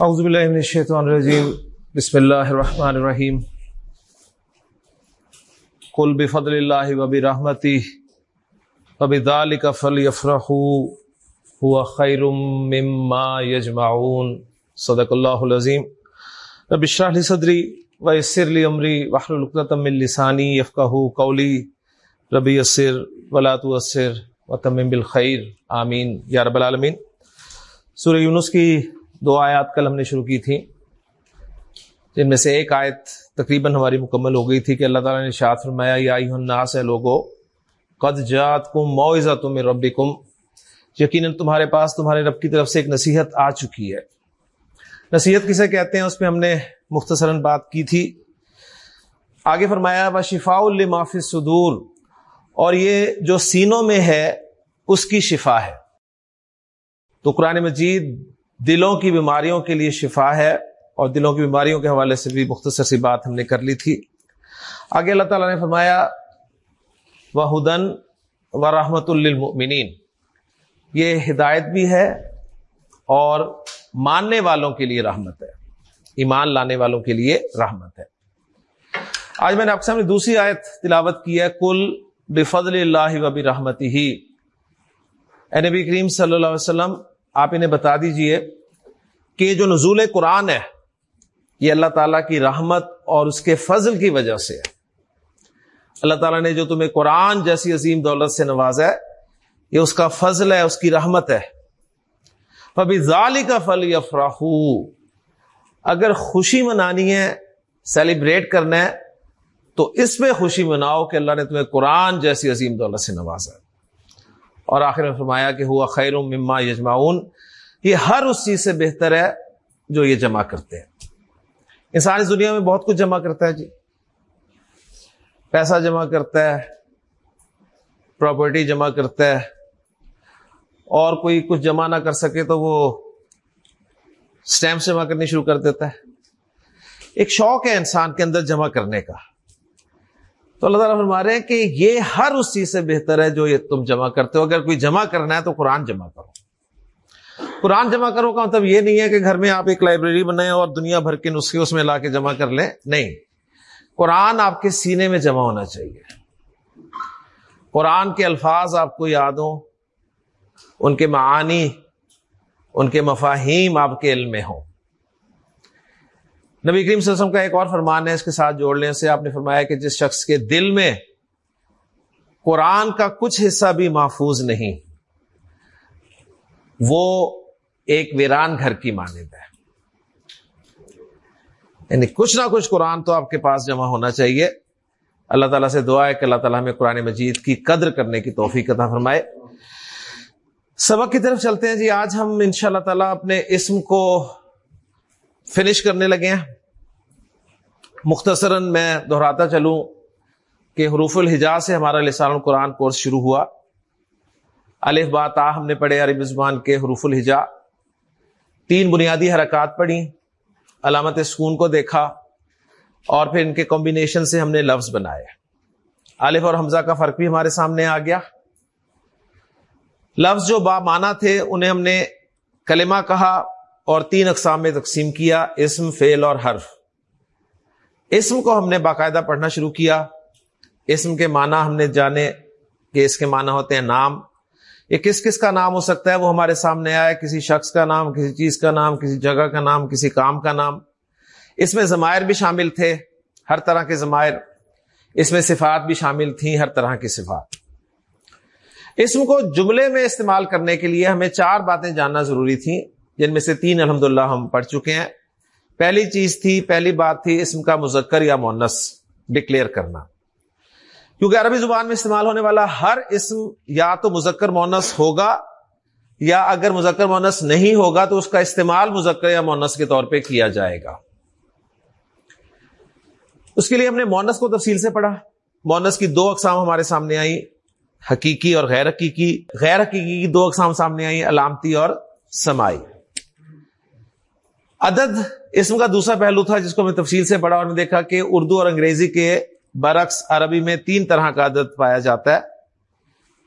اعوذ باللہ من الشیطان الرجیم۔ بسم اللہ الرحمن الرحیم قل بفضل اللہ وبرحمتی وبذالک فلیفرحوا، هو خیر مما یجمعون۔ صدق اللہ العظیم۔ رب اشرح لی صدری ویسر لی امری واحلل عقدۃ من لسانی یفقهوا قولی۔ رب یسر ولا تعسر وتمم بالخیر۔ آمین۔ یا رب العالمین۔ سورہ یونس کی دو آیات کل ہم نے شروع کی تھیں جن میں سے ایک آیت تقریباً ہماری مکمل ہو گئی تھی کہ اللہ تعالیٰ نے شاعت فرمایا، یا الناس ہے لوگو، قد جات کم معاوضہ تم رب کم یقیناً تمہارے پاس تمہارے رب کی طرف سے ایک نصیحت آ چکی ہے۔ نصیحت کسے کہتے ہیں؟ اس پہ ہم نے مختصراً بات کی تھی۔ آگے فرمایا، و شفا الماف صدور اور یہ جو سینوں میں ہے، اس کی شفا ہے۔ تو قرآن مجید دلوں کی بیماریوں کے لیے شفا ہے اور دلوں کی بیماریوں کے حوالے سے بھی مختصر سی بات ہم نے کر لی تھی۔ آگے اللہ تعالیٰ نے فرمایا وہ ہدن و رحمت للمؤمنین یہ ہدایت بھی ہے اور ماننے والوں کے لیے رحمت ہے۔ ایمان لانے والوں کے لیے رحمت ہے۔ آج میں نے آپ کے سامنے دوسری آیت تلاوت کی ہے کل بفضل اللہ وبی رحمتی ہی نبی کریم صلی اللہ علیہ وسلم آپ انہیں بتا دیجیے کہ جو نزول قرآن ہے، یہ اللہ تعالیٰ کی رحمت اور اس کے فضل کی وجہ سے ہے۔ اللہ تعالیٰ نے جو تمہیں قرآن جیسی عظیم دولت سے نوازا ہے، یہ اس کا فضل ہے، اس کی رحمت ہے۔ ابھی ظالی کا فل افراہ اگر خوشی منانی ہے، سیلیبریٹ کرنا ہے، تو اس میں خوشی مناؤ کہ اللہ نے تمہیں قرآن جیسی عظیم دولت سے نوازا ہے۔ اور آخر میں فرمایا کہ ہوا خیر مما یجماؤن یہ ہر اس چیز سے بہتر ہے جو یہ جمع کرتے ہیں۔ انسان اس دنیا میں بہت کچھ جمع کرتا ہے جی۔ پیسہ جمع کرتا ہے پراپرٹی جمع کرتا ہے۔ اور کوئی کچھ جمع نہ کر سکے تو وہ اسٹیمپ جمع کرنی شروع کر دیتا ہے۔ ایک شوق ہے انسان کے اندر جمع کرنے کا۔ تو اللہ تعالیٰ فرما رہے ہیں کہ یہ ہر اس چیز سے بہتر ہے جو یہ تم جمع کرتے ہو۔ اگر کوئی جمع کرنا ہے تو قرآن جمع کرو۔ قرآن جمع کرو کا مطلب یہ نہیں ہے کہ گھر میں آپ ایک لائبریری بنائیں اور دنیا بھر کے نسخے اس میں لا کے جمع کر لیں۔ نہیں۔ قرآن آپ کے سینے میں جمع ہونا چاہیے۔ قرآن کے الفاظ آپ کو یاد ہوں۔ ان کے معانی، ان کے مفاہیم آپ کے علم میں ہوں۔ نبی کریم صلی اللہ علیہ وسلم کا ایک اور فرمان ہے، اس کے ساتھ جوڑنے سے آپ نے فرمایا کہ جس شخص کے دل میں قرآن کا کچھ حصہ بھی محفوظ نہیں، وہ ایک ویران گھر کی مانند ہے۔ یعنی کچھ نہ کچھ قرآن تو آپ کے پاس جمع ہونا چاہیے۔ اللہ تعالیٰ سے دعا ہے کہ اللہ تعالیٰ ہمیں قرآن مجید کی قدر کرنے کی توفیق عطا فرمائے۔ سبق کی طرف چلتے ہیں۔ جی آج ہم ان شاء اللہ تعالیٰ اپنے اسم کو فنش کرنے لگے ہیں۔ مختصراً میں دہراتا چلوں کہ حروف الحجا سے ہمارا لسان القرآن کورس شروع ہوا۔ الف بات آ ہم نے پڑھے، عربی زبان کے حروف الحجا تین بنیادی حرکات پڑھی علامت سکون کو دیکھا اور پھر ان کے کمبینیشن سے ہم نے لفظ بنائے۔ الف اور حمزہ کا فرق بھی ہمارے سامنے آ گیا۔ لفظ جو با مانا تھے، انہیں ہم نے کلمہ کہا اور تین اقسام میں تقسیم کیا، اسم فیل اور حرف۔ اسم کو ہم نے باقاعدہ پڑھنا شروع کیا۔ اسم کے معنی ہم نے جانے کہ اس کے معنی ہوتے ہیں نام۔ یہ کس کس کا نام ہو سکتا ہے وہ ہمارے سامنے آیا، کسی شخص کا نام، کسی چیز کا نام، کسی جگہ کا نام، کسی کام کا نام۔ اس میں ضمائر بھی شامل تھے، ہر طرح کے ضمائر۔ اس میں صفات بھی شامل تھیں، ہر طرح کی صفات۔ اسم کو جملے میں استعمال کرنے کے لیے ہمیں چار باتیں جاننا ضروری تھیں، جن میں سے تین الحمد ہم پڑھ چکے ہیں۔ پہلی چیز تھی، پہلی بات تھی اسم کا مذکر یا مونس ڈکلیئر کرنا۔ کیونکہ عربی زبان میں استعمال ہونے والا ہر اسم یا تو مذکر مونس ہوگا، یا اگر مذکر مونس نہیں ہوگا تو اس کا استعمال مذکر یا مونس کے طور پہ کیا جائے گا۔ اس کے لیے ہم نے مونس کو تفصیل سے پڑھا۔ مونس کی دو اقسام ہمارے سامنے آئی حقیقی اور غیر حقیقی۔ غیر حقیقی کی دو اقسام سامنے آئی علامتی اور سمائی عدد اسم کا دوسرا پہلو تھا جس کو میں تفصیل سے پڑھا اور میں دیکھا کہ اردو اور انگریزی کے برعکس عربی میں تین طرح کا عدد پایا جاتا ہے۔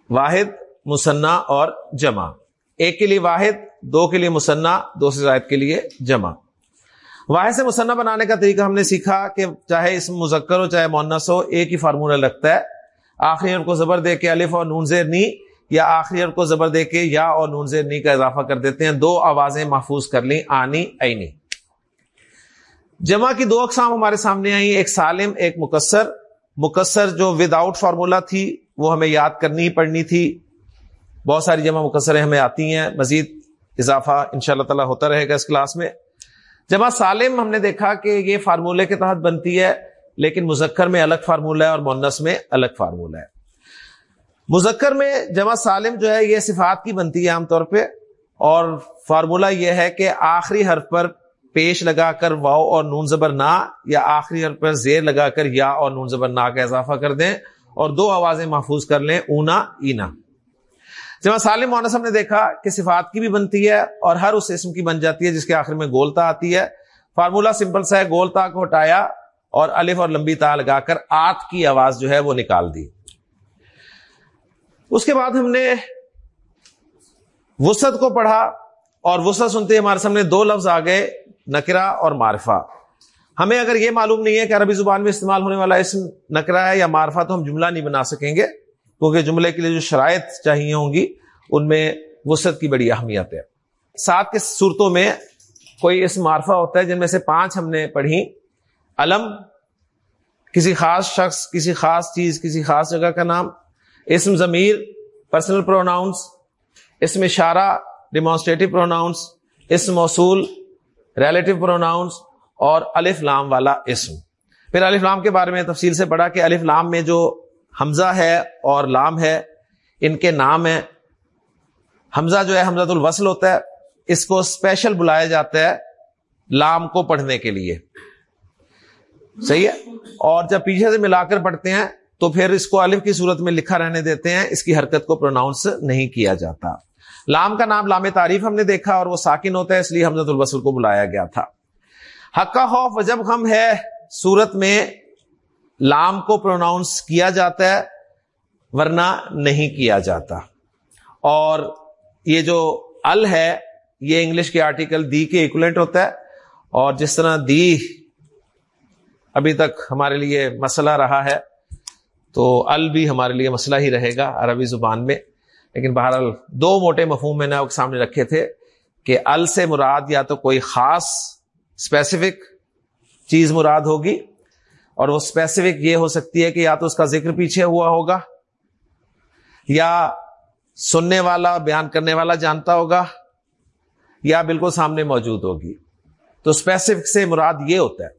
واحد مصنع اور جمع۔ ایک کے لیے واحد، دو کے لیے مصنع دو سے زائد کے لیے جمع۔ واحد سے مصنع بنانے کا طریقہ ہم نے سیکھا کہ چاہے اس مذکر ہو، چاہے مونس ہو، ایک ہی فارمولہ لگتا ہے۔ آخری ان کو زبر دے کے الف اور نون زیر نی یا آخری کو زبر دے کے یا اور نون زیر نی کا اضافہ کر دیتے ہیں۔ دو آوازیں محفوظ کر لیں۔ آنی، اینی۔ جمع کی دو اقسام ہمارے سامنے آئی ایک سالم، ایک مکسر۔ مکسر جو ود آؤٹ فارمولا تھی، وہ ہمیں یاد کرنی ہی پڑنی تھی۔ بہت ساری جمع مکسریں ہمیں آتی ہیں۔ مزید اضافہ ان شاء اللہ تعالی ہوتا رہے گا اس کلاس میں۔ جمع سالم، ہم نے دیکھا کہ یہ فارمولے کے تحت بنتی ہے، لیکن مذکر میں الگ فارمولہ ہے اور مونس میں الگ فارمولہ ہے۔ مذکر میں جمع سالم جو ہے یہ صفات کی بنتی ہے عام طور پہ، اور فارمولہ یہ ہے کہ آخری حرف پر پیش لگا کر واؤ اور نون زبر نہ یا آخری حرف پر زیر لگا کر یا اور نون زبر نہ کا اضافہ کر دیں اور دو آوازیں محفوظ کر لیں، اونا، اینا۔ جمع سالم مونس ہم نے دیکھا کہ صفات کی بھی بنتی ہے اور ہر اس اسم کی بن جاتی ہے جس کے آخر میں گولتا آتی ہے۔ فارمولا سمپل سا ہے گولتا کو ہٹایا اور الف اور لمبی تا لگا کر آت کی آواز جو ہے وہ نکال دی۔ اس کے بعد ہم نے وسط کو پڑھا اور وسط سنتے ہمارے سامنے دو لفظ آ گئے نکرا اور معرفہ۔ ہمیں اگر یہ معلوم نہیں ہے کہ عربی زبان میں استعمال ہونے والا اسم نکرا ہے یا معرفہ، تو ہم جملہ نہیں بنا سکیں گے، کیونکہ جملے کے لیے جو شرائط چاہیے ہوں گی، ان میں وسط کی بڑی اہمیت ہے۔ سات کے صورتوں میں کوئی اسم معرفہ ہوتا ہے جن میں سے پانچ ہم نے پڑھی۔ علم، کسی خاص شخص، کسی خاص چیز، کسی خاص جگہ کا نام اسم ضمیر پرسنل پروناؤنس اسم اشارہ ڈیمانسٹریٹو پروناؤنس اسم موصول ریلیٹو پروناؤنس اور الف لام والا اسم۔ پھر الف لام کے بارے میں تفصیل سے پڑھا کہ الف لام میں جو حمزہ ہے اور لام ہے، ان کے نام ہے حمزہ جو ہے حمزہ الوصل ہوتا ہے۔ اس کو اسپیشل بلایا جاتا ہے لام کو پڑھنے کے لیے۔ صحیح ہے؟ اور جب پیچھے سے ملا کر پڑھتے ہیں تو پھر اس کو الف کی صورت میں لکھا رہنے دیتے ہیں، اس کی حرکت کو پروناؤنس نہیں کیا جاتا۔ لام کا نام لام تعریف ہم نے دیکھا اور وہ ساکن ہوتا ہے، اس لیے حمزت البسل کو بلایا گیا تھا۔ حقہ خوف جب ہم ہے سورت میں لام کو پروناؤنس کیا جاتا ہے، ورنہ نہیں کیا جاتا۔ اور یہ جو ال ہے، یہ انگلش کے آرٹیکل دی کے ایکولنٹ ہوتا ہے۔ اور جس طرح دی ابھی تک ہمارے لیے مسئلہ رہا ہے تو ال بھی ہمارے لیے مسئلہ ہی رہے گا عربی زبان میں۔ لیکن بہرحال دو موٹے مفہوم میں نے آپ کے سامنے رکھے تھے کہ ال سے مراد یا تو کوئی خاص اسپیسیفک چیز مراد ہوگی اور وہ اسپیسیفک یہ ہو سکتی ہے کہ یا تو اس کا ذکر پیچھے ہوا ہوگا یا سننے والا، بیان کرنے والا جانتا ہوگا یا بالکل سامنے موجود ہوگی۔ تو اسپیسیفک سے مراد یہ ہوتا ہے۔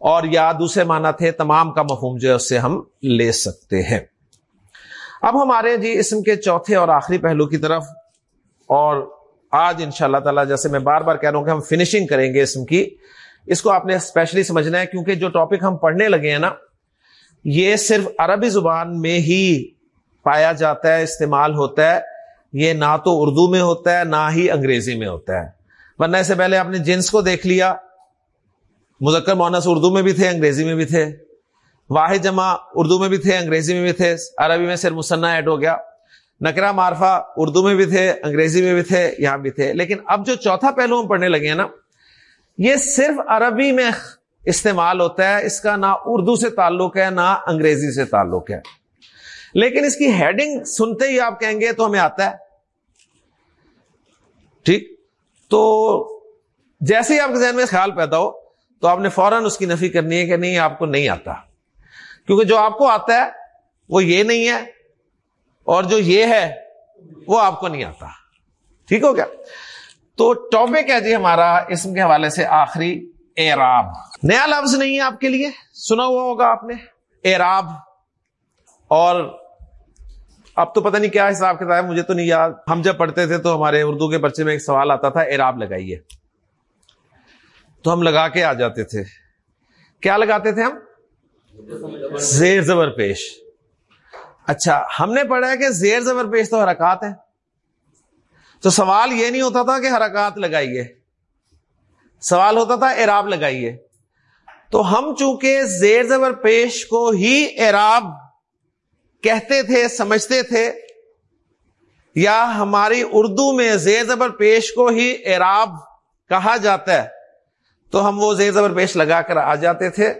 اور یا دوسرے معنی تھے، تمام کا مفہوم جو ہے اس سے ہم لے سکتے ہیں۔ اب ہمارے جی اسم کے چوتھے اور آخری پہلو کی طرف، اور آج ان شاء اللہ تعالی جیسے میں بار بار کہہ رہا ہوں کہ ہم فنشنگ کریں گے اسم کی۔ اس کو آپ نے اسپیشلی سمجھنا ہے، کیونکہ جو ٹاپک ہم پڑھنے لگے ہیں نا، یہ صرف عربی زبان میں ہی پایا جاتا ہے، استعمال ہوتا ہے۔ یہ نہ تو اردو میں ہوتا ہے، نہ ہی انگریزی میں ہوتا ہے۔ ورنہ سے پہلے آپ نے جنس کو دیکھ لیا۔ مذکر مونس اردو میں بھی تھے، انگریزی میں بھی تھے۔ واحد جمع اردو میں بھی تھے، انگریزی میں بھی تھے۔ عربی میں صرف مصنح ایڈ ہو گیا۔ نکرا معرفہ اردو میں بھی تھے، انگریزی میں بھی تھے، یہاں بھی تھے۔ لیکن اب جو چوتھا پہلو ہم پڑھنے لگے ہیں نا، یہ صرف عربی میں استعمال ہوتا ہے۔ اس کا نہ اردو سے تعلق ہے، نہ انگریزی سے تعلق ہے۔ لیکن اس کی ہیڈنگ سنتے ہی آپ کہیں گے تو ہمیں آتا ہے۔ ٹھیک؟ تو جیسے ہی آپ کے ذہن میں خیال پیدا ہو تو آپ نے فوراً اس کی نفی کرنی ہے کہ نہیں، آپ کو نہیں آتا۔ کیونکہ جو آپ کو آتا ہے، وہ یہ نہیں ہے۔ اور جو یہ ہے، وہ آپ کو نہیں آتا۔ ٹھیک ہو گیا؟ تو ٹاپک ہے جی ہمارا اسم کے حوالے سے آخری، اعراب۔ نیا لفظ نہیں ہے آپ کے لیے، سنا ہوا ہوگا آپ نے۔ اعراب۔ اور اب تو پتہ نہیں کیا حساب کتاب مجھے تو نہیں یاد۔ ہم جب پڑھتے تھے تو ہمارے اردو کے بچے میں ایک سوال آتا تھا، اعراب لگائیے۔ تو ہم لگا کے آ جاتے تھے۔ کیا لگاتے تھے ہم؟ زیر زبر پیش۔ اچھا ہم نے پڑھا ہے کہ زیر زبر پیش تو حرکات ہے تو سوال یہ نہیں ہوتا تھا کہ حرکات لگائیے۔ سوال ہوتا تھا اعراب لگائیے۔ تو ہم چونکہ زیر زبر پیش کو ہی اعراب کہتے تھے، سمجھتے تھے، یا ہماری اردو میں زیر زبر پیش کو ہی اعراب کہا جاتا ہے۔ تو ہم وہ زیر زبر پیش لگا کر آ جاتے تھے۔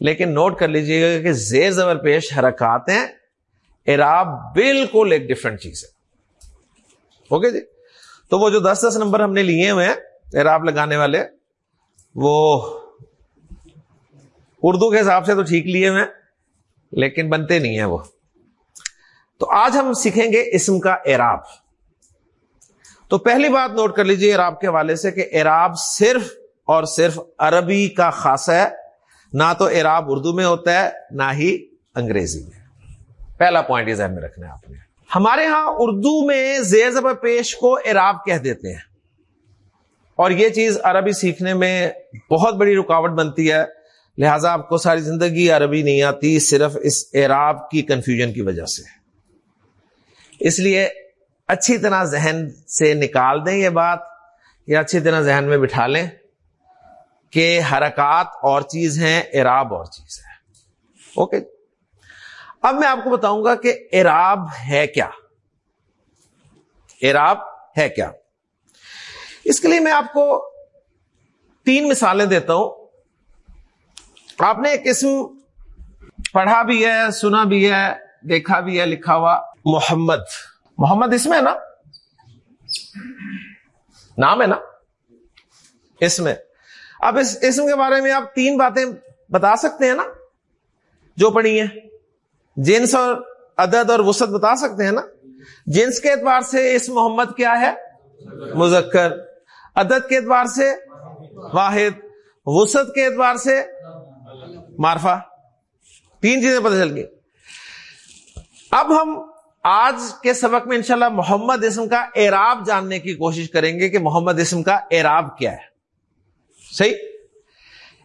لیکن نوٹ کر لیجیے گا کہ زیر زبر پیش حرکات ہیں اعراب بالکل ایک ڈفرنٹ چیز ہے۔ اوکے جی؟ تو وہ جو دس دس نمبر ہم نے لیے ہوئے ہیں اعراب لگانے والے، وہ اردو کے حساب سے تو ٹھیک لیے ہوئے ہیں، لیکن بنتے نہیں ہیں وہ۔ تو آج ہم سیکھیں گے اسم کا اعراب۔ تو پہلی بات نوٹ کر لیجیے اعراب کے حوالے سے کہ اعراب صرف اور صرف عربی کا خاص ہے، نہ تو اعراب اردو میں ہوتا ہے، نہ ہی انگریزی میں۔ پہلا پوائنٹ ذہن میں رکھنا ہے آپ نے۔ ہمارے ہاں اردو میں زیر زبر پیش کو اعراب کہہ دیتے ہیں۔ اور یہ چیز عربی سیکھنے میں بہت بڑی رکاوٹ بنتی ہے۔ لہذا آپ کو ساری زندگی عربی نہیں آتی، صرف اس اعراب کی کنفیوژن کی وجہ سے۔ اس لیے اچھی طرح ذہن سے نکال دیں یہ بات یا اچھی طرح ذہن میں بٹھا لیں۔ کہ حرکات اور چیز ہیں، اعراب اور چیز ہے اوکے اب میں آپ کو بتاؤں گا کہ اعراب ہے کیا۔ اعراب ہے کیا۔ اس کے لیے میں آپ کو تین مثالیں دیتا ہوں۔ آپ نے ایک قسم پڑھا بھی ہے، سنا بھی ہے، دیکھا بھی ہے، لکھا ہوا۔ محمد۔ محمد اس میں ہے نا؟ نام ہے نا؟ اس میں اب اس اسم کے بارے میں آپ تین باتیں بتا سکتے ہیں نا، جو پڑھی ہیں۔ جنس اور عدد اور وسط بتا سکتے ہیں نا۔ جنس کے اعتبار سے اس محمد کیا ہے؟ مذکر۔ عدد کے اعتبار سے واحد۔ وسط کے اعتبار سے مارفا تین چیزیں پتہ چل گئی۔ اب ہم آج کے سبق میں انشاءاللہ محمد اسم کا اعراب جاننے کی کوشش کریں گے کہ محمد اسم کا اعراب کیا ہے۔ صحیح؟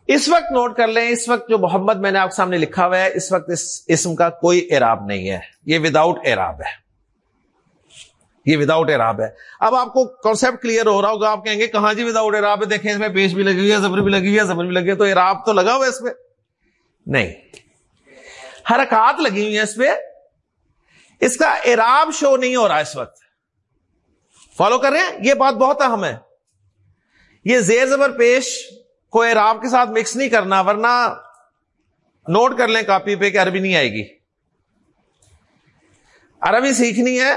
اس وقت نوٹ کر لیں، اس وقت جو محمد میں نے آپ کے سامنے لکھا ہوا ہے، اس وقت اس اسم کا کوئی اعراب نہیں ہے۔ یہ وداؤٹ اعراب ہے۔ یہ وداؤٹ اعراب ہے۔ اب آپ کو کانسپٹ کلیئر ہو رہا ہوگا، آپ کہیں گے، کہاں جی وداؤٹ اعراب ہے؟ دیکھیں اس میں پیش بھی لگی ہوئی ہے، زبر بھی لگی ہوئی ہے، زبر بھی لگی ہے، تو اعراب تو لگا ہوا ہے اس پہ نہیں۔ حرکات لگی ہوئی ہیں اس پہ اس کا اعراب شو نہیں ہو رہا اس وقت۔ فالو کر رہے ہیں؟ یہ بات بہت اہم ہے۔ یہ زیر زبر پیش کو اعراب کے ساتھ مکس نہیں کرنا، ورنہ نوٹ کر لیں کاپی پہ کہ عربی نہیں آئے گی۔ عربی سیکھنی ہے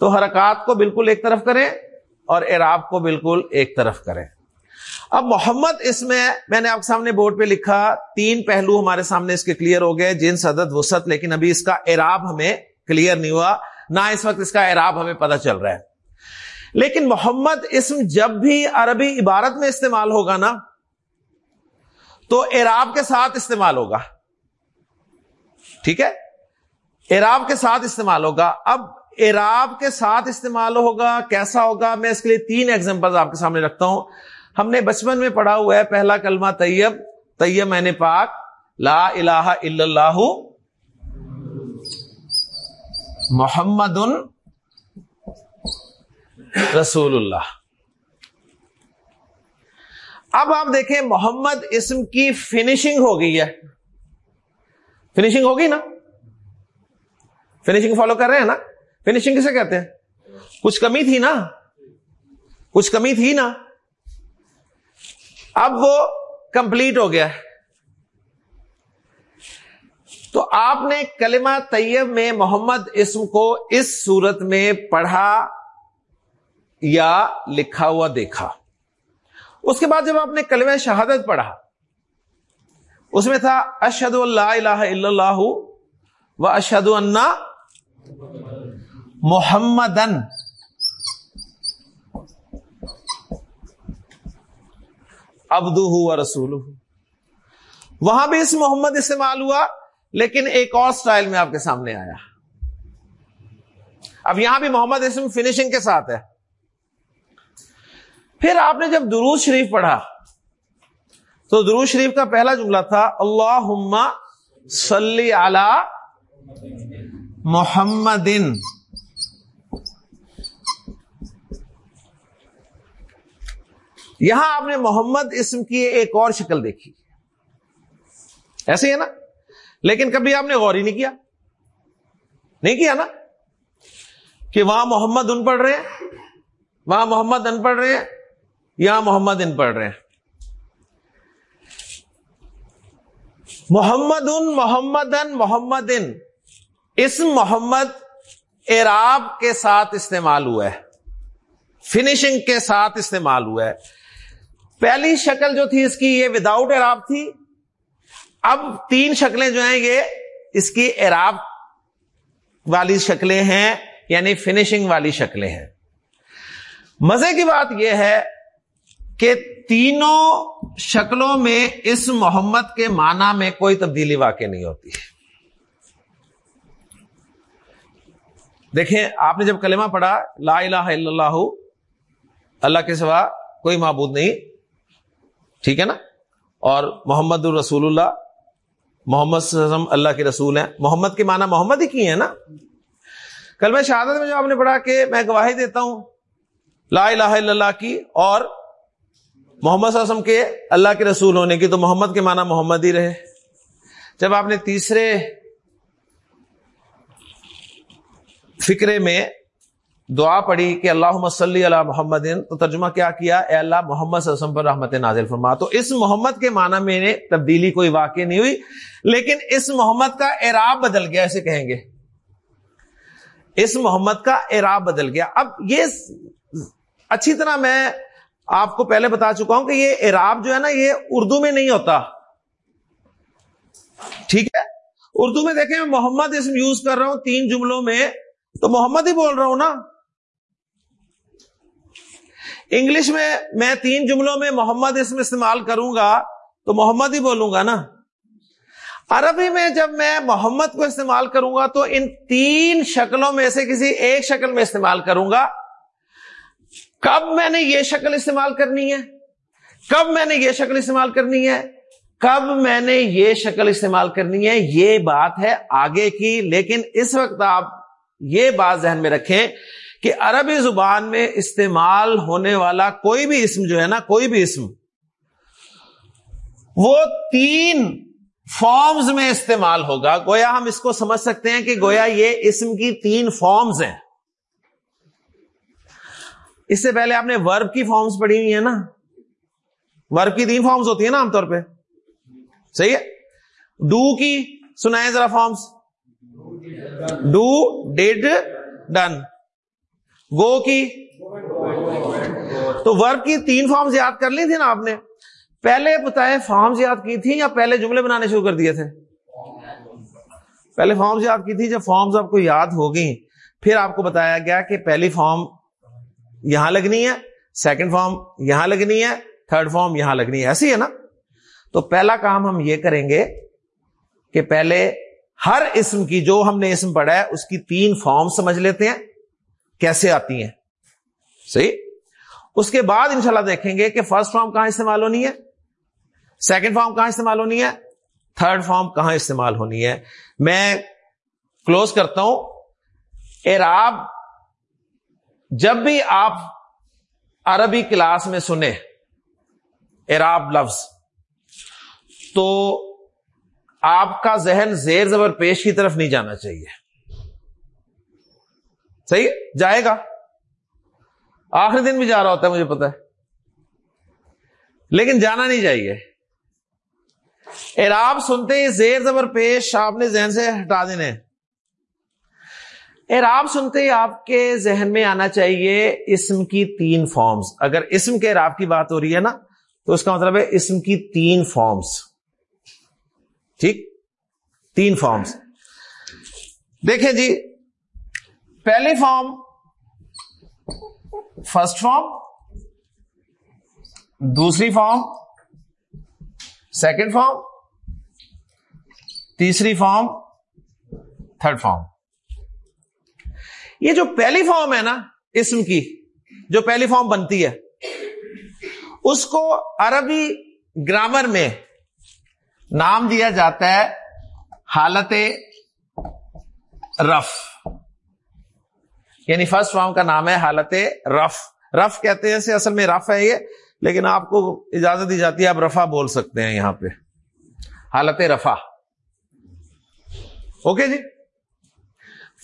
تو حرکات کو بالکل ایک طرف کریں اور اعراب کو بالکل ایک طرف کریں۔ اب محمد اس میں میں نے آپ کے سامنے بورڈ پہ لکھا، تین پہلو ہمارے سامنے اس کے کلیئر ہو گئے جن عدد، وسط، لیکن ابھی اس کا اعراب ہمیں کلیئر نہیں ہوا، نہ اس وقت اس کا اعراب ہمیں پتہ چل رہا ہے۔ لیکن محمد اسم جب بھی عربی عبارت میں استعمال ہوگا نا، تو اعراب کے ساتھ استعمال ہوگا۔ ٹھیک ہے؟ اعراب کے ساتھ استعمال ہوگا۔ اب اعراب کے ساتھ استعمال ہوگا، کیسا ہوگا؟ میں اس کے لیے تین ایگزامپل آپ کے سامنے رکھتا ہوں۔ ہم نے بچپن میں پڑھا ہوا ہے، پہلا کلمہ طیب طیب میں نے پاک، لا الہ الا اللہ، محمد رسول اللہ اب آپ دیکھیں محمد اسم کی فنیشنگ ہو گئی ہے۔ فنیشنگ ہوگی نا؟ فنیشنگ فالو کر رہے ہیں نا؟ فنیشنگ کسے کہتے ہیں؟ کچھ کمی تھی نا؟ کچھ کمی تھی نا؟ اب وہ کمپلیٹ ہو گیا تو آپ نے کلمہ طیب میں محمد اسم کو اس صورت میں پڑھا۔ یا لکھا ہوا دیکھا۔ اس کے بعد جب آپ نے کلمہ شہادت پڑھا، اس میں تھا اشد اللہ الہ الا اللہ و اشد اللہ محمد ابدو و رسول وہاں بھی اس محمد استعمال ہوا، لیکن ایک اور سٹائل میں آپ کے سامنے آیا۔ اب یہاں بھی محمد اسم فنیشنگ کے ساتھ ہے۔ پھر آپ نے جب دروز شریف پڑھا، تو دروز شریف کا پہلا جملہ تھا اللہ صلی علی محمد یہاں آپ نے محمد اسم کی ایک اور شکل دیکھی۔ ایسے ہی ہے نا؟ لیکن کبھی آپ نے غور ہی نہیں کیا۔ نہیں کیا نا؟ کہ وہاں محمد ان پڑھ رہے ہیں، وہاں محمد ان پڑھ رہے ہیں۔ یہاں محمد ان پڑھ رہے ہیں۔ محمد ان محمد ان محمد ان اس محمد اعراب کے ساتھ استعمال ہوا ہے۔ فنیشنگ کے ساتھ استعمال ہوا ہے۔ پہلی شکل جو تھی اس کی یہ وداؤٹ اعراب تھی۔ اب تین شکلیں جو ہیں یہ اس کی اعراب والی شکلیں ہیں یعنی فنیشنگ والی شکلیں ہیں۔ مزے کی بات یہ ہے کہ تینوں شکلوں میں اس محمد کے معنی میں کوئی تبدیلی واقع نہیں ہوتی۔ دیکھیں، آپ نے جب کلمہ پڑھا، لا الہ الا اللہ اللہ کے سوا کوئی معبود نہیں۔ ٹھیک ہے نا؟ اور محمد الرسول اللہ، محمد صلی اللہ علیہ وسلم اللہ کے رسول ہیں۔ محمد کے معنی محمد ہی کی ہے نا؟ کل میں شہادت میں جو آپ نے پڑھا کہ میں گواہی دیتا ہوں، لا الہ الا اللہ کی اور محمد صلی اللہ علیہ وسلم کے اللہ کے رسول ہونے کی تو محمد کے معنی محمد ہی رہے۔ جب آپ نے تیسرے فکرے میں دعا پڑھی کہ اللہ مسلی اللہ محمد، تو ترجمہ کیا کیا؟ اے اللہ، محمد صلی اللہ علیہ وسلم پر رحمت نازل فرما۔ تو اس محمد کے معنی میں نے تبدیلی کوئی واقع نہیں ہوئی، لیکن اس محمد کا اعراب بدل گیا، اسے کہیں گے۔ اس محمد کا اعراب بدل گیا۔ اب یہ اچھی طرح میں آپ کو پہلے بتا چکا ہوں کہ یہ اعراب جو ہے نا، یہ اردو میں نہیں ہوتا۔ ٹھیک ہے؟ اردو میں دیکھیں، میں محمد اسم یوز کر رہا ہوں تین جملوں میں۔ تو محمد ہی بول رہا ہوں نا۔ انگلش میں میں تین جملوں میں محمد اسم استعمال کروں گا تو محمد ہی بولوں گا نا۔ عربی میں جب میں محمد کو استعمال کروں گا تو ان تین شکلوں میں سے کسی ایک شکل میں استعمال کروں گا۔ کب میں نے یہ شکل استعمال کرنی ہے؟ کب میں نے یہ شکل استعمال کرنی ہے؟ کب میں نے یہ شکل استعمال کرنی ہے؟ یہ بات ہے آگے کی، لیکن اس وقت آپ یہ بات ذہن میں رکھیں کہ عربی زبان میں استعمال ہونے والا کوئی بھی اسم جو ہے نا، کوئی بھی اسم، وہ تین فارمز میں استعمال ہوگا۔ گویا ہم اس کو سمجھ سکتے ہیں کہ گویا یہ اسم کی تین فارمز ہیں۔ اس سے پہلے آپ نے ورب کی فارمز پڑھی ہوئی ہیں نا؟ ورب کی تین فارمز ہوتی ہیں نا عام طور پہ۔ صحیح ہے؟ ڈو کی سنائیں ذرا forms do did done go کی۔ تو ورک کی تین فارمز یاد کر لی تھی نا آپ نے؟ پہلے بتائے فارمز یاد کی تھی یا پہلے جملے بنانے شروع کر دیے تھے؟ پہلے فارمز یاد کی تھی، جب فارمز آپ کو یاد ہو گئی پھر آپ کو بتایا گیا کہ پہلی فارم یہاں لگنی ہے سیکنڈ فارم یہاں لگنی ہے تھرڈ فارم یہاں لگنی ہے۔ ایسی ہے نا؟ تو پہلا کام ہم یہ کریں گے کہ پہلے ہر اسم کی جو ہم نے اسم پڑھا ہے، اس کی تین فارم سمجھ لیتے ہیں۔ کیسے آتی ہیں؟ صحیح؟ اس کے بعد انشاءاللہ دیکھیں گے کہ فرسٹ فارم کہاں استعمال ہونی ہے سیکنڈ فارم کہاں استعمال ہونی ہے تھرڈ فارم کہاں استعمال ہونی ہے۔ میں کلوز کرتا ہوں۔ ایراب جب بھی آپ عربی کلاس میں سنیں ایراب لفظ، تو آپ کا ذہن زیر زبر پیش کی طرف نہیں جانا چاہیے۔ صحیح؟ جائے گا۔ آخری دن بھی جا رہا ہوتا ہے، مجھے پتا ہے۔ لیکن جانا نہیں چاہیے۔ اعراب سنتے ہی زیر زبر پیش آپ نے ذہن سے ہٹا دینے۔ اعراب سنتے ہی آپ کے ذہن میں آنا چاہیے اسم کی تین فارمز اگر اسم کے اعراب کی بات ہو رہی ہے نا، تو اس کا مطلب ہے اسم کی تین فارمز ٹھیک؟ تین فارمز دیکھیں جی پہلی فارم فرسٹ فارم دوسری فارم سیکنڈ فارم تیسری فارم تھرڈ فارم یہ جو پہلی فارم ہے نا اسم کی، جو پہلی فارم بنتی ہے، اس کو عربی گرامر میں نام دیا جاتا ہے حالت رف۔ یعنی فرسٹ فارم کا نام ہے حالت رف۔ رف کہتے ہیں اصل میں رف ہے یہ، لیکن آپ کو اجازت دی جاتی ہے، آپ رفا بول سکتے ہیں یہاں پہ۔ حالت رفا اوکے جی؟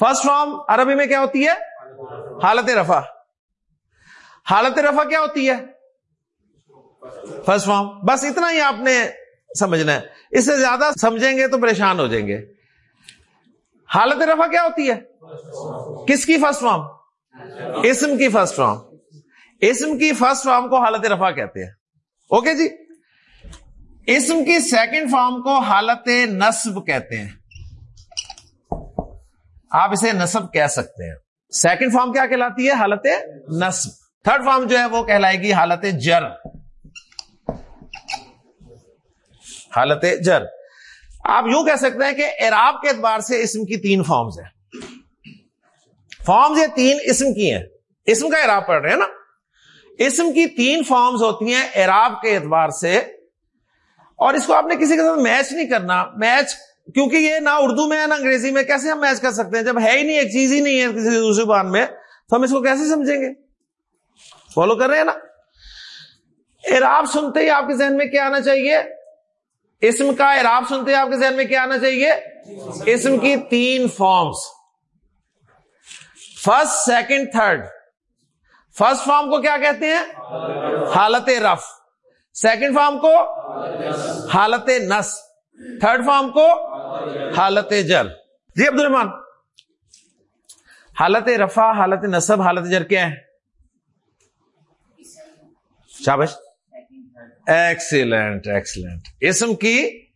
فرسٹ فارم عربی میں کیا ہوتی ہے؟ حالت رفع. حالت رفع کیا ہوتی ہے؟ فرسٹ فارم بس اتنا ہی آپ نے سمجھنا ہے۔ اس سے زیادہ سمجھیں گے تو پریشان ہو جائیں گے۔ حالت رفع کیا ہوتی ہے؟ کس کی فرسٹ فارم اسم کی فرسٹ فارم اسم کی فرسٹ فارم کو حالت رفع کہتے ہیں۔ اوکے جی؟ اسم کی سیکنڈ فارم کو حالت نصب کہتے ہیں۔ آپ اسے نصب کہہ سکتے ہیں۔ سیکنڈ فارم کیا کہلاتی ہے؟ حالت نصب۔ تھرڈ فارم جو ہے وہ کہلائے گی حالت جر۔ حالت جر۔ آپ یوں کہہ سکتے ہیں کہ اعراب کے اعتبار سے اسم کی تین فارمز ہیں۔ فارمز یہ تین اسم کی ہیں۔ اسم کا اعراب پڑھ رہے ہیں نا۔ اسم کی تین فارمز ہوتی ہیں اعراب کے اعتبار سے۔ اور اس کو آپ نے کسی کے ساتھ میچ نہیں کرنا۔ میچ کیونکہ یہ نہ اردو میں ہے، نہ انگریزی میں، کیسے ہم میچ کر سکتے ہیں؟ جب ہے ہی نہیں، ایک چیز ہی نہیں ہے کسی دوسری زبان میں، تو ہم اس کو کیسے سمجھیں گے؟ فالو کر رہے ہیں نا؟ اعراب سنتے ہی آپ کے ذہن میں کیا آنا چاہیے؟ اسم کا اعراب سنتے ہی آپ کے ذہن میں کیا آنا چاہیے؟ اسم کی تین forms first second third first form کو کیا کہتے ہیں؟ حالت رف۔ سیکنڈ فارم کو حالت نس۔ تھرڈ فارم کو حالت جر۔ جی عبد الرحمان حالت رفا حالت نصب، حالت جر کیا ہے شابش؟ ایکسیلنٹ ایکسیلنٹ اسم کی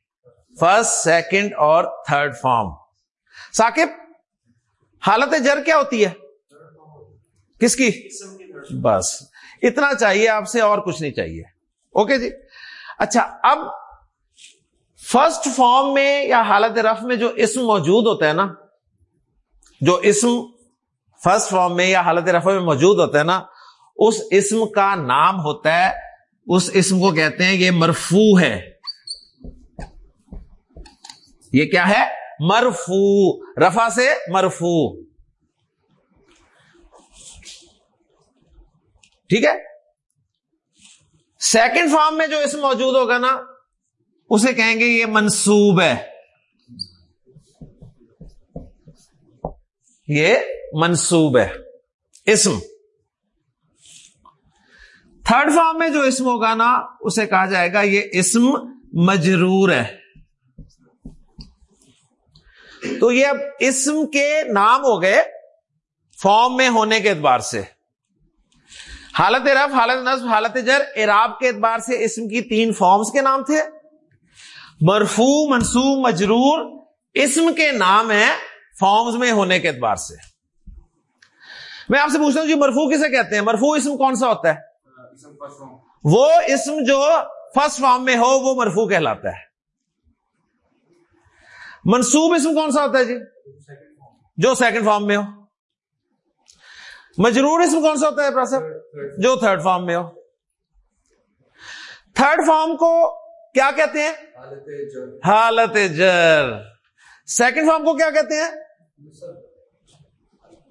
فرسٹ سیکنڈ اور تھرڈ فارم ثاقب، حالت جر کیا ہوتی ہے؟ کس کی؟ بس۔ اتنا چاہیے آپ سے، اور کچھ نہیں چاہیے۔ اوکے جی؟ اچھا اب فرسٹ فارم میں یا حالت رف میں جو اسم موجود ہوتا ہے نا، جو اسم فرسٹ فارم میں یا حالت رف میں موجود ہوتا ہے نا، اس اسم کا نام ہوتا ہے، اس اسم کو کہتے ہیں یہ مرفو ہے۔ یہ کیا ہے؟ مرفو رفا سے مرفو ٹھیک ہے؟ سیکنڈ فارم میں جو اسم موجود ہوگا نا اسے کہیں گے یہ منسوب ہے۔ یہ منسوب ہے۔ اسم۔ تھرڈ فارم میں جو اسم ہوگا نا، اسے کہا جائے گا یہ اسم مجرور ہے۔ تو یہ اب اسم کے نام ہو گئے فارم میں ہونے کے اعتبار سے۔ حالت رف، حالت نصب، حالت جر اراب کے اعتبار سے اسم کی تین فارمز کے نام تھے۔ مرفو منصوب، مجرور اسم کے نام ہیں فارمز میں ہونے کے اعتبار سے۔ میں آپ سے پوچھتا ہوں جی مرفو کسے کہتے ہیں؟ مرفو اسم کون سا ہوتا ہے؟ وہ اسم جو فرسٹ فارم میں ہو، وہ مرفو کہلاتا ہے۔ منصوب اسم کون سا ہوتا ہے جی؟ جو سیکنڈ فارم میں ہو۔ مجرور اسم کون سا ہوتا ہے پروفیسر جو تھرڈ فارم میں ہو۔ تھرڈ فارم کو کیا کہتے ہیں؟ حالت جر۔ سیکنڈ فارم کو کیا کہتے ہیں؟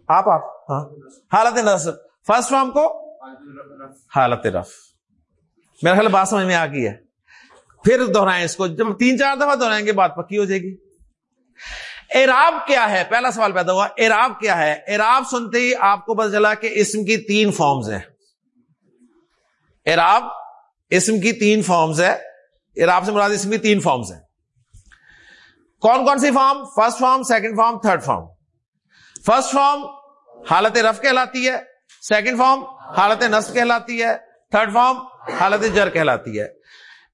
آپ آپ ہاں۔ حالت نصب۔ فرسٹ فارم کو؟ حالت رف۔ میرا خیال بات سمجھ میں آ گئی ہے۔ پھر دوہرائیں اس کو۔ جب تین چار دفعہ دوہرائیں گے بات پکی ہو جائے گی۔ اعراب کیا ہے؟ پہلا سوال پیدا ہوا۔ اعراب کیا ہے؟ اعراب سنتے ہی آپ کو پتا چلا کہ اسم کی تین فارمز ہیں۔ اعراب اسم کی تین فارمز ہے اعراب سے مراد اسم کی تین فارمز ہیں۔ کون کون سی form first form second form third form first form حالت رف کہلاتی ہے۔ سیکنڈ فارم حالت نصب کہلاتی ہے۔ تھرڈ فارم حالت جر کہلاتی ہے۔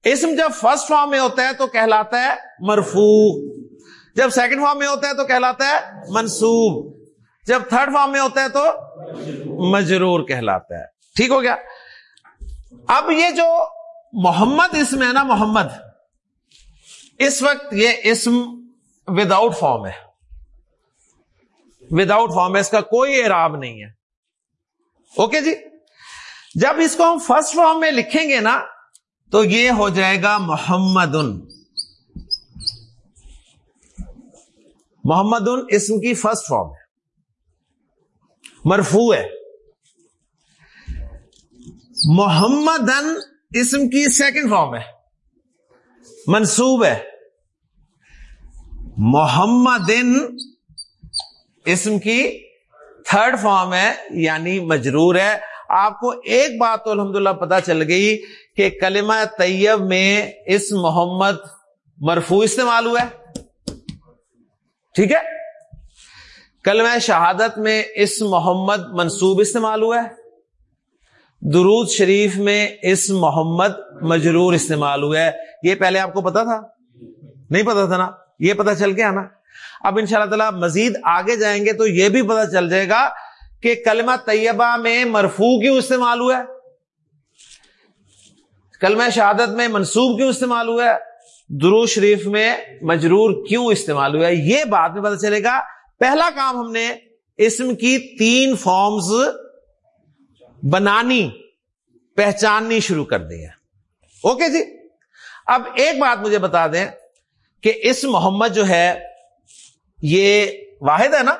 اسم جب فرسٹ فارم میں ہوتا ہے تو کہلاتا ہے مرفو جب سیکنڈ فارم میں ہوتا ہے تو کہلاتا ہے منصوب۔ جب تھرڈ فارم میں ہوتا ہے تو مجرور کہلاتا ہے۔ ٹھیک ہو گیا؟ اب یہ جو محمد اسم ہے نا محمد۔ اس وقت یہ اسم وداؤٹ فارم ہے۔ وداؤٹ فارم ہے، اس کا کوئی اعراب نہیں ہے۔ اوکے جی؟ جب اس کو ہم فرسٹ فارم میں لکھیں گے نا، تو یہ ہو جائے گا محمد ان محمد اسم کی فرسٹ فارم ہے۔ مرفو ہے۔ محمد اسم کی سیکنڈ فارم ہے۔ منصوب ہے۔ محمد اسم کی تھرڈ فارم ہے یعنی مجرور ہے۔ آپ کو ایک بات تو الحمدللہ پتا چل گئی کہ کلمہ طیب میں اس محمد مرفو استعمال ہوا ہے۔ ٹھیک ہے؟ کلمہ شہادت میں اس محمد منصوب استعمال ہوا ہے۔ درود شریف میں اس محمد مجرور استعمال ہوا ہے۔ یہ پہلے آپ کو پتا تھا؟ نہیں پتا تھا نا؟ یہ پتا چل گیا نا؟ اب ان شاء اللہ تعالی مزید آگے جائیں گے تو یہ بھی پتا چل جائے گا کہ کلمہ طیبہ میں مرفو کیوں استعمال ہوا ہے؟ کلمہ شہادت میں منصوب کیوں استعمال ہوا ہے؟ درو شریف میں مجرور کیوں استعمال ہوا ہے؟ یہ بات میں پتا چلے گا۔ پہلا کام ہم نے اسم کی تین فارمز بنانی، پہچاننی شروع کر دی ہے۔ اوکے جی؟ اب ایک بات مجھے بتا دیں کہ اس محمد جو ہے، یہ واحد ہے نا؟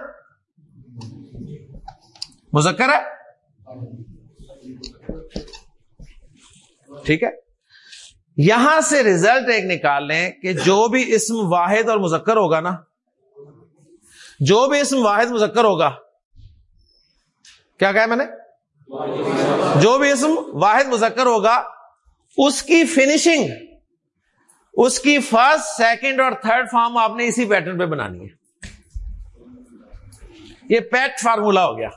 مذکر ہے؟ ٹھیک ہے۔ یہاں سے ریزلٹ ایک نکال لیں کہ جو بھی اسم واحد اور مذکر ہوگا نا، جو بھی اسم واحد مذکر ہوگا، کیا کہا میں نے؟ جو بھی اسم واحد مذکر ہوگا، اس کی فنیشنگ اس کی فرسٹ سیکنڈ اور تھرڈ فارم آپ نے اسی پیٹرن پہ بنانی ہے۔ یہ پیٹ فارمولا ہو گیا۔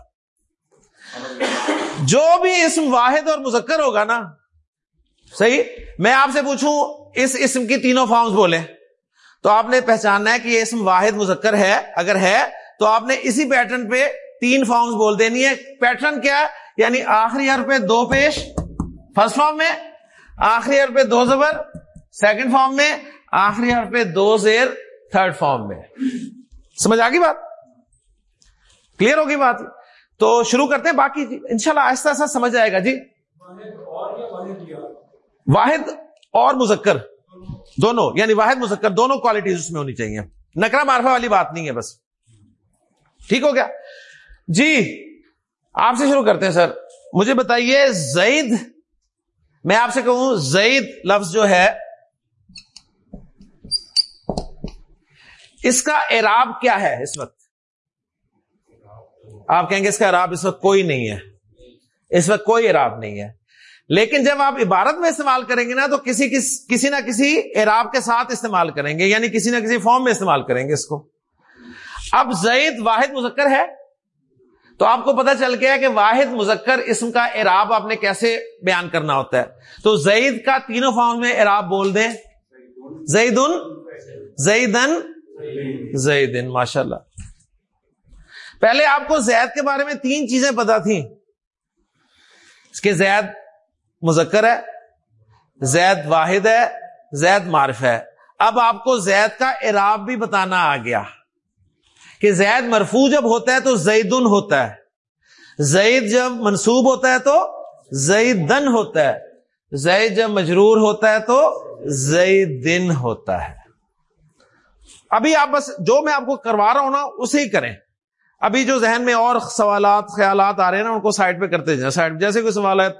جو بھی اسم واحد اور مذکر ہوگا نا، صحیح؟ میں آپ سے پوچھوں، اس اسم کی تینوں فارمز بولے تو آپ نے پہچاننا ہے کہ یہ اسم واحد مذکر ہے، اگر ہے، تو آپ نے اسی پیٹرن پہ تین فارمز بول دینی ہے۔ پیٹرن کیا ہے؟ یعنی آخری حرف پہ دو پیش فرسٹ فارم میں، آخری حرف پہ دو زبر سیکنڈ فارم میں، آخری حرف پہ دو زیر تھرڈ فارم میں۔ سمجھ آ گئی بات؟ کلیئر ہوگی بات؟ تو شروع کرتے ہیں، باقی جی انشاءاللہ آہستہ آہستہ سمجھ آئے گا جی۔ واحد اور مذکر، دونوں یعنی واحد مذکر، دونوں کوالٹیز اس میں ہونی چاہیے۔ نکرا مارفا والی بات نہیں ہے، بس۔ ٹھیک ہو گیا؟ جی۔ آپ سے شروع کرتے ہیں سر۔ مجھے بتائیے زید میں آپ سے کہوں زید لفظ جو ہے اس کا اعراب کیا ہے اس وقت؟ آپ کہیں گے اس کا اعراب اس وقت کوئی نہیں ہے۔ اس وقت کوئی اعراب نہیں ہے۔ لیکن جب آپ عبارت میں استعمال کریں گے نا تو کسی کس, کسی نہ کسی اعراب کے ساتھ استعمال کریں گے یعنی کسی نہ کسی فارم میں استعمال کریں گے اس کو۔ اب زید واحد مذکر ہے۔ تو آپ کو پتا چل گیا کہ واحد مذکر اسم کا اعراب آپ نے کیسے بیان کرنا ہوتا ہے۔ تو زید کا تینوں فارم میں اعراب بول دیں۔ زید زیدن؟ زیدن ماشاء اللہ پہلے آپ کو زید کے بارے میں تین چیزیں پتا تھیں۔ اس کے زید مذکر ہے، زید واحد ہے، زید معرف ہے۔ اب آپ کو زید کا اعراب بھی بتانا آ گیا۔ کہ زید مرفو جب ہوتا ہے تو زیدن ہوتا ہے۔ زید جب منصوب ہوتا ہے تو زیدن ہوتا ہے۔ زید جب مجرور ہوتا ہے تو زیدن ہوتا ہے۔ ابھی آپ بس جو میں آپ کو کروا رہا ہوں نا اسے ہی کریں۔ ابھی جو ذہن میں اور سوالات، خیالات آ رہے ہیں نا، ان کو سائڈ پہ کرتے جائیں۔ سائڈ، جیسے کوئی سوالات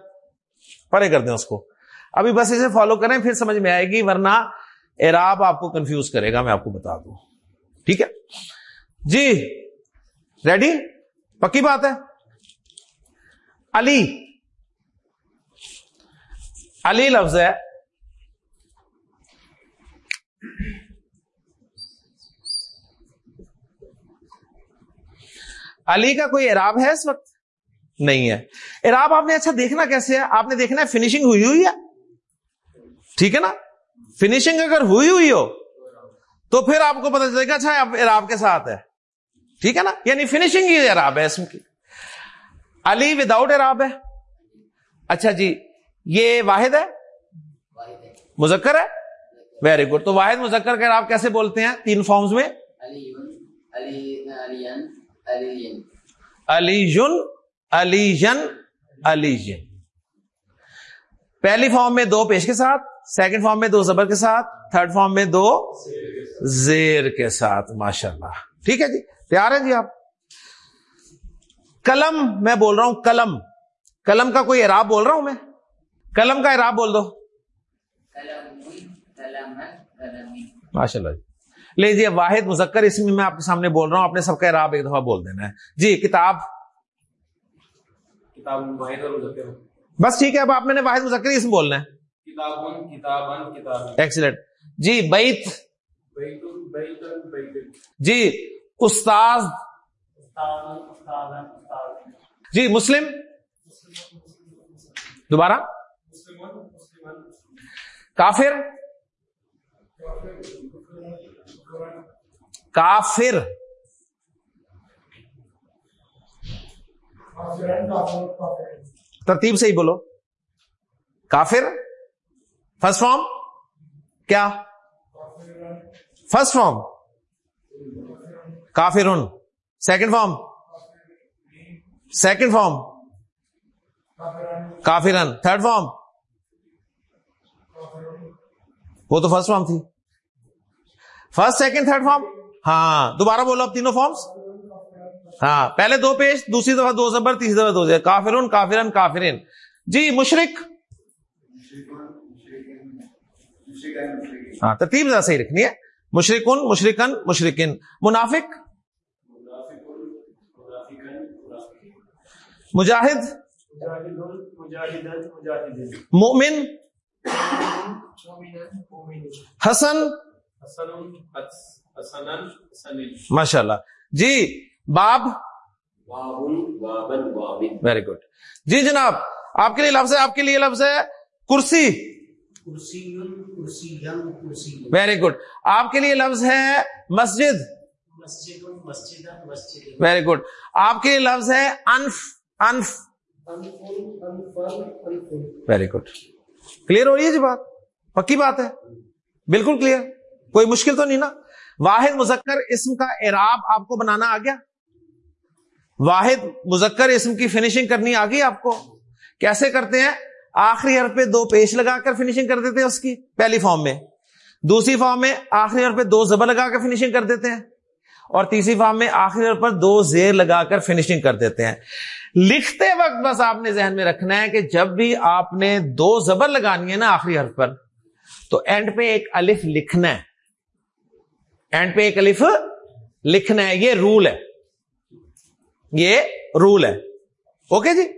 پڑے کر دیں اس کو۔ ابھی بس اسے فالو کریں، پھر سمجھ میں آئے گی، ورنہ اعراب آپ کو کنفیوز کرے گا، میں آپ کو بتا دوں۔ ٹھیک ہے؟ جی ریڈی پکی بات ہے علی علی لفظ ہے علی کا کوئی اعراب ہے اس وقت؟ نہیں ہے۔ اعراب آپ نے اچھا دیکھنا کیسے ہے؟ آپ نے دیکھنا ہے فنیشنگ ہوئی ہوئی ہے۔ ٹھیک ہے نا؟ فنیشنگ اگر ہوئی ہوئی ہو، تو پھر آپ کو پتا چلے گا اچھا اعراب کے ساتھ ہے۔ ٹھیک ہے نا؟ یعنی فنیشنگ ہی اعراب ہے اسم کی۔ علی وداؤٹ اعراب ہے۔ اچھا جی یہ واحد ہے؟ مذکر ہے؟ ویری گڈ تو واحد مذکر کا اعراب کیسے بولتے ہیں؟ تین فارمز میں۔ علی علی علی پہلی فارم میں دو پیش کے ساتھ سیکنڈ فارم میں دو زبر کے ساتھ تھرڈ فارم میں دو زیر کے ساتھ۔ ماشاء اللہ ٹھیک ہے جی؟ تیار ہے جی آپ؟ قلم میں بول رہا ہوں قلم۔ قلم کا کوئی اعراب بول رہا ہوں میں؟ قلم کا اعراب بول دو۔ ماشاء اللہ جی لیجیے واحد مذکر اس میں میں آپ کے سامنے بول رہا ہوں۔ اپنے سب کا اعراب ایک دفعہ بول دینا ہے۔ جی کتاب۔ کتاب واحد اور مذکر۔ بس ٹھیک ہے اب آپ میں نے واحد مذکر اسم بولنا ہے۔ کتاب ایکسیلنٹ جی بیت۔ بیت جی استاذ جی مسلم؟ دوبارہ؟ کافر؟ کافر۔ ترتیب سے ہی بولو۔ کافر؟ First form? کیا؟ First form. کافرن second form second form کافرن. تھرڈ فارم وہ تو فرسٹ فارم تھی. فرسٹ سیکنڈ تھرڈ فارم ہاں. دوبارہ بولو اب تینوں فارمس ہاں. پہلے دو پیش، دوسری دفعہ دو زبر، تیسری دفعہ دو زبر. کافرون، کافرن، کافرین. جی مشرق ہاں ترتیب ذرا صحیح رکھنی ہے. مشرقن مشرقن مشرقن منافق. مجاہد؟ مومن حسن؟ ماشاء اللہ جی باب؟ ویری گڈ جی جناب، آپ کے لیے لفظ ہے، آپ کے لیے لفظ ہے کرسی۔ ویری گڈ آپ کے لیے لفظ ہے مسجد۔ مسجد ویری گڈ آپ کے لیے لفظ ہے انف۔ ویری گڈ کلیئر ہو رہی ہے جی بات؟ پکی بات ہے؟ بالکل کلیئر کوئی مشکل تو نہیں نا؟ واحد مذکر اسم کا اعراب آپ کو بنانا آ گیا؟ واحد مذکر اسم کی فنیشنگ کرنی آ گئی آپ کو؟ کیسے کرتے ہیں؟ آخری حرف پہ دو پیش لگا کر فنیشنگ کر دیتے ہیں اس کی، پہلی فارم میں. دوسری فارم میں آخری حرف پہ دو زبر لگا کر فنیشنگ کر دیتے ہیں. اور تیسری فارم میں آخری حرف پر دو زیر لگا کر فنیشنگ کر دیتے ہیں. لکھتے وقت بس آپ نے ذہن میں رکھنا ہے کہ جب بھی آپ نے دو زبر لگانی ہے نا آخری حرف پر، تو اینڈ پہ ایک الف لکھنا ہے۔ اینڈ پہ ایک الف لکھنا ہے، یہ رول ہے۔ یہ رول ہے۔ اوکے جی؟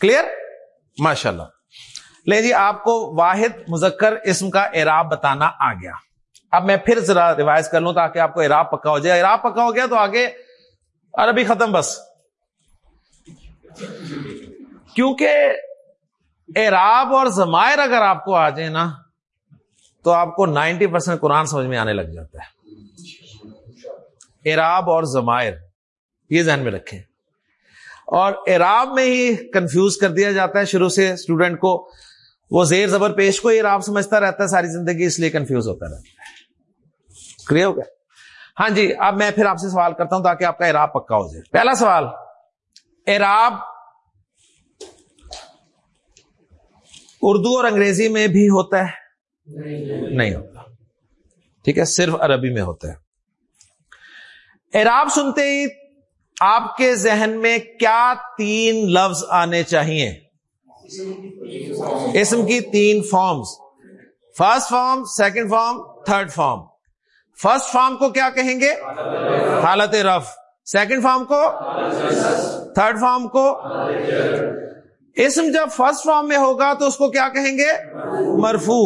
کلیئر ماشاء اللہ لے جی آپ کو واحد مذکر اسم کا اعراب بتانا آ گیا۔ اب میں پھر ذرا ریوائز کر لوں تاکہ آپ کو اعراب پکا ہو جائے۔ اعراب پکا ہو گیا تو آگے عربی ختم بس۔ کیونکہ اعراب اور زمائر اگر آپ کو آ جائے نا، تو آپ کو نائنٹی پرسینٹ قرآن سمجھ میں آنے لگ جاتا ہے۔ اعراب اور زمائر یہ ذہن میں رکھیں۔ اور اعراب میں ہی کنفیوز کر دیا جاتا ہے شروع سے اسٹوڈنٹ کو۔ وہ زیر زبر پیش کو اعراب سمجھتا رہتا ہے، ساری زندگی اس لیے کنفیوز ہوتا رہتا ہے۔ کلیئر ہو گیا؟ ہاں جی اب میں پھر آپ سے سوال کرتا ہوں تاکہ آپ کا اعراب پکا ہو جائے۔ پہلا سوال اعراب اردو اور انگریزی میں بھی ہوتا ہے؟ نہیں ہوتا۔ ٹھیک ہے، صرف عربی میں ہوتا ہے۔ اعراب سنتے ہی آپ کے ذہن میں کیا تین لفظ آنے چاہیے؟ اسم کی تین forms first form second form third form first form کو کیا کہیں گے؟ حالت رف۔ سیکنڈ فارم کو تھرڈ فارم کو اسم جب فرسٹ فارم میں ہوگا تو اس کو کیا کہیں گے؟ مرفو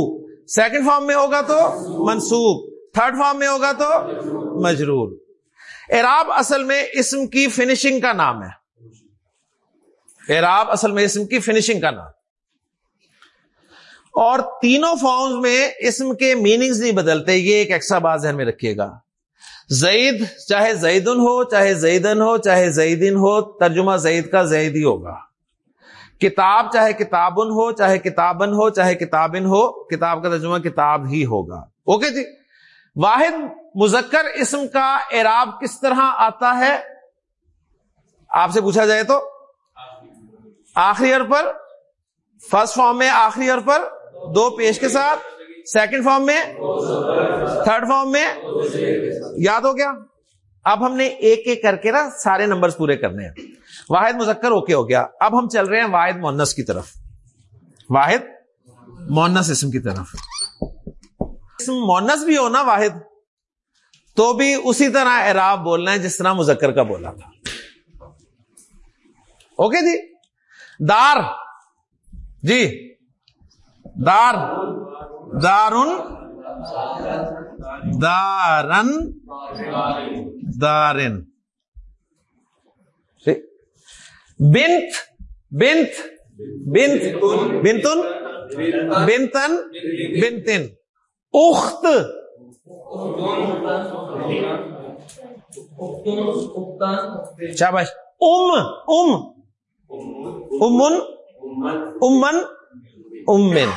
سیکنڈ فارم میں ہوگا تو منسوب. تھرڈ فارم میں ہوگا تو مجرور. اعراب اصل میں اسم کی فنیشنگ کا نام ہے. اعراب اصل میں اسم کی فنیشنگ کا نام. اور تینوں فارمز میں اسم کے میننگز نہیں بدلتے. یہ ایک ایکسٹرا بات ذہن میں رکھیے گا. زید، چاہے زیدن ہو، چاہے زیدن ہو، چاہے زیدن ہو، ترجمہ زید کا زید ہی ہوگا۔ کتاب چاہے کتابن ہو، چاہے کتابن ہو، چاہے کتابن ہو، کتاب کا ترجمہ کتاب ہی ہوگا۔ اوکے جی؟ واحد مذکر اسم کا اعراب کس طرح آتا ہے؟ آپ سے پوچھا جائے تو؟ آخری ار پر۔ فرسٹ فارم میں آخری ار پر۔ دو پیش کے ساتھ۔ سیکنڈ فارم میں تھرڈ فارم میں، یاد ہو گیا؟ اب ہم نے ایک ایک کر کے نا سارے نمبر پورے کرنے ہیں۔ واحد مذکر اوکے ہو گیا۔ اب ہم چل رہے ہیں واحد مونس کی طرف۔ واحد مونس اسم کی طرف۔ اسم مونس بھی ہو نا واحد، تو بھی اسی طرح اعراب بولنا ہے جس طرح مذکر کا بولا تھا۔ اوکے جی؟ دار۔ جی؟ دار۔ دارن دارن دارن بنت بنت بنت بنتن بنتن بنتن اخت شاباش ام ام. امن امن امن.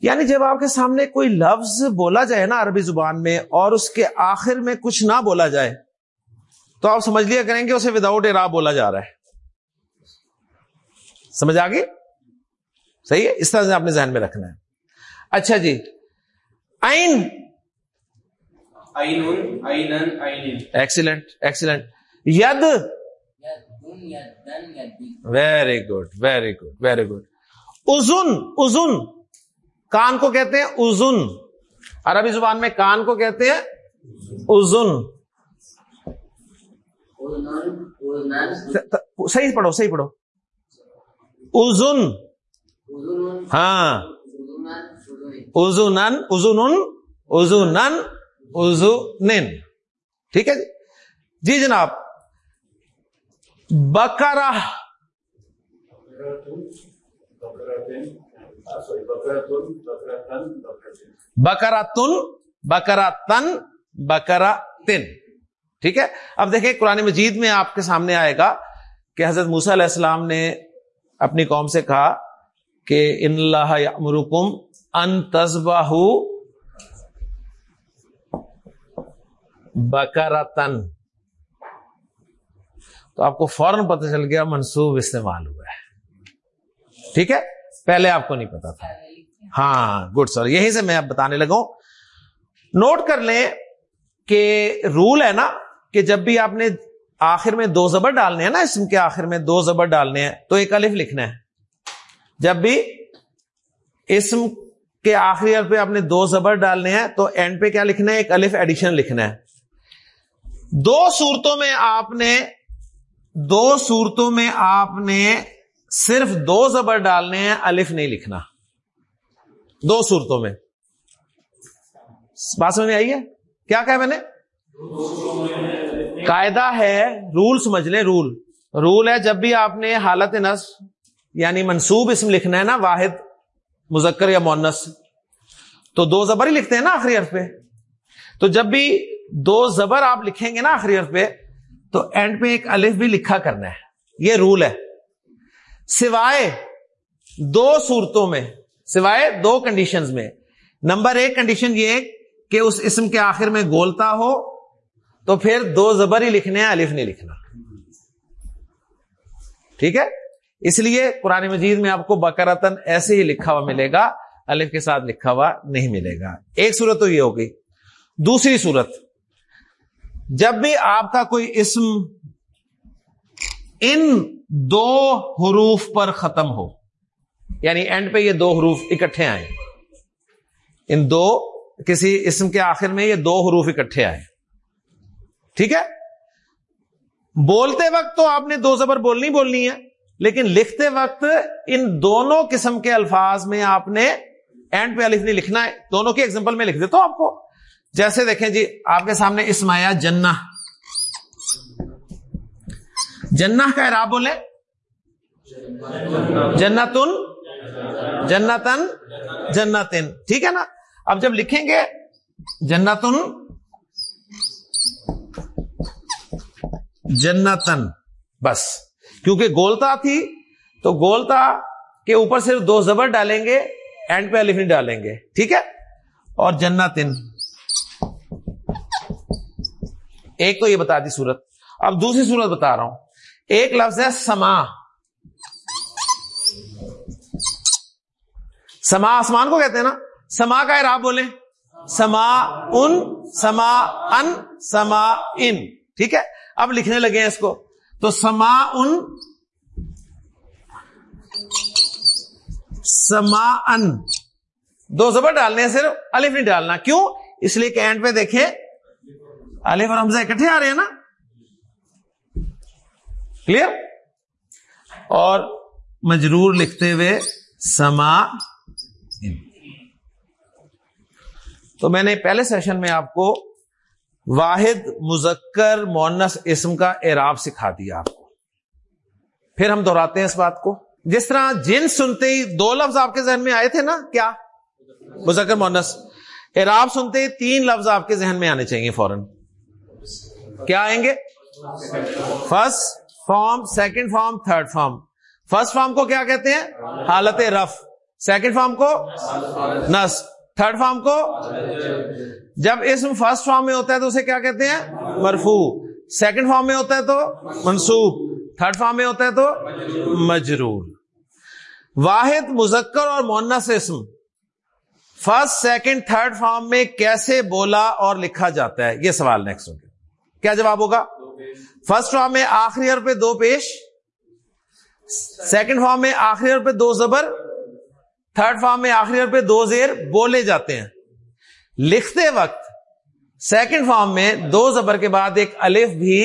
یعنی جب آپ کے سامنے کوئی لفظ بولا جائے نا عربی زبان میں اور اس کے آخر میں کچھ نہ بولا جائے تو آپ سمجھ لیا کریں گے اسے وداؤٹ اے بولا جا رہا ہے۔ سمجھ آ گئی؟ صحیح ہے؟ اس طرح سے آپ نے ذہن میں رکھنا ہے۔ اچھا جی۔ آئین ایکسیلنٹ ایکسیلنٹ ید۔ Very good very good very good ازن ازن کان کو کہتے ہیں ازن عربی زبان میں کان کو کہتے ہیں ازن صحیح پڑھو صحیح پڑھو۔ ازن ہاں۔ ازن ازن ازن ازن ٹھیک ہے جی۔ جی جناب بکرا بکرا تن بکرا تن بکرا تن ٹھیک ہے؟ اب دیکھیں، قرآن مجید میں آپ کے سامنے آئے گا کہ حضرت موسیٰ علیہ السلام نے اپنی قوم سے کہا کہ ان اللہ امرکم ان تصبہ بکرتن تو آپ کو فوراً پتہ چل گیا منسوب استعمال ہوا ہے۔ ٹھیک ہے؟ پہلے آپ کو نہیں پتا تھا۔ ہاں گڈ سر یہیں سے میں اب بتانے لگا نوٹ کر لیں کہ رول ہے نا کہ جب بھی آپ نے آخر میں دو زبر ڈالنے ہیں نا، اسم کے آخر میں دو زبر ڈالنے ہیں، تو ایک الف لکھنا ہے۔ جب بھی اسم کے آخری پہ آپ نے دو زبر ڈالنے ہیں، تو اینڈ پہ کیا لکھنا ہے؟ ایک الف ایڈیشن لکھنا ہے۔ دو صورتوں میں آپ نے، دو صورتوں میں آپ نے صرف دو زبر ڈالنے ہیں، الف نہیں لکھنا۔ دو صورتوں میں۔ بات سمجھ میں آئی ہے؟ کیا کہا میں نے؟ قاعدہ ہے، رول سمجھ لیں، رول۔ رول ہے، جب بھی آپ نے حالت نس یعنی منصوب اسم لکھنا ہے نا، واحد، مذکر یا مونس تو دو زبر ہی لکھتے ہیں نا آخری حرف پہ۔ تو جب بھی دو زبر آپ لکھیں گے نا آخری حرف پہ، تو اینڈ پہ ایک الف بھی لکھا کرنا ہے۔ یہ رول ہے۔ سوائے دو صورتوں میں، سوائے دو کنڈیشنز میں۔ نمبر ایک کنڈیشن یہ کہ اس اسم کے آخر میں گولتا ہو، تو پھر دو زبر ہی لکھنے ہیں، الف نہیں لکھنا۔ ٹھیک ہے؟ اس لیے قرآن مجید میں آپ کو بکرتن ایسے ہی لکھا ہوا ملے گا، الف کے ساتھ لکھا ہوا نہیں ملے گا۔ ایک صورت تو یہ ہوگی۔ دوسری صورت، جب بھی آپ کا کوئی اسم ان دو حروف پر ختم ہو۔ یعنی اینڈ پہ یہ دو حروف اکٹھے آئے ان دو کسی اسم کے آخر میں یہ دو حروف اکٹھے آئے ٹھیک ہے؟ بولتے وقت تو آپ نے دو زبر بولنی بولنی ہے، لیکن لکھتے وقت ان دونوں قسم کے الفاظ میں آپ نے اینڈ پہ الف نہیں لکھنا ہے۔ دونوں کی ایگزامپل میں لکھ دیتا ہوں آپ کو۔ جیسے دیکھیں جی آپ کے سامنے اسمایا جنا جنا کا اعراب بولے؟ جنتن جنتن جنتن، ٹھیک ہے نا؟ اب جب لکھیں گے جنتن جنتن، بس، کیونکہ گولتا تھی تو گولتا کے اوپر صرف دو زبر ڈالیں گے، اینڈ پہ الف نہیں ڈالیں گے، ٹھیک ہے؟ اور جنتن۔ ایک تو یہ بتا دی صورت۔ اب دوسری صورت بتا رہا ہوں۔ ایک لفظ ہے سما۔ سما آسمان کو کہتے ہیں نا؟ سما کا اعراب بولیں۔ سما ان سما ان سما ان۔ ٹھیک ہے؟ اب لکھنے لگے ہیں اس کو۔ تو سما ان سما ان۔ دو زبر ڈالنے ہیں صرف، الف نہیں ڈالنا۔ کیوں؟ اس لیے کہ اینڈ پہ دیکھیں، الف اور حمزہ اکٹھے آ رہے ہیں نا؟ کلیئر اور مجرور لکھتے ہوئے سما تو میں نے پہلے سیشن میں آپ کو واحد، مذکر مونس اسم کا اعراب سکھا دیا آپ کو۔ پھر ہم دہراتے ہیں اس بات کو۔ جس طرح جن سنتے ہی دو لفظ آپ کے ذہن میں آئے تھے نا، کیا؟ مذکر مونس اعراب سنتے ہی تین لفظ آپ کے ذہن میں آنے چاہیے فوراً۔ کیا آئیں گے؟ First form second form third form first form کو کیا کہتے ہیں؟ حالت رف. سیکنڈ فارم کو نس تھرڈ فارم کو جب اسم فرسٹ فارم میں ہوتا ہے تو اسے کیا کہتے ہیں؟ مرفو سیکنڈ فارم میں ہوتا ہے تو منسوب تھرڈ فارم میں ہوتا ہے تو مجرور. واحد، مذکر اور مونس اسم. فرسٹ سیکنڈ تھرڈ فارم میں کیسے بولا اور لکھا جاتا ہے؟ یہ سوال نیکسٹ ہوگا. کیا جواب ہوگا؟ فرسٹ فارم میں آخری پہ دو پیش. سیکنڈ فارم میں آخری پہ دو زبر. تھرڈ فارم میں آخری پہ دو زیر بولے جاتے ہیں. لکھتے وقت سیکنڈ فارم میں دو زبر کے بعد ایک الف بھی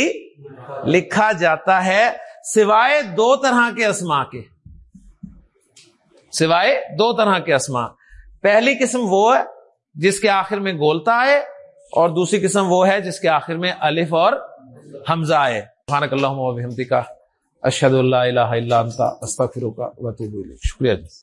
لکھا جاتا ہے سوائے دو طرح کے اسما کے. سوائے دو طرح کے اسما پہلی قسم وہ ہے جس کے آخر میں گولتا ہے اور دوسری قسم وہ ہے جس کے آخر میں الف اور حمزہ ہے خانک اللہ کا اشد اللہ الہ الا انت، استغفرک و اتوب الیک۔ شکریہ جی۔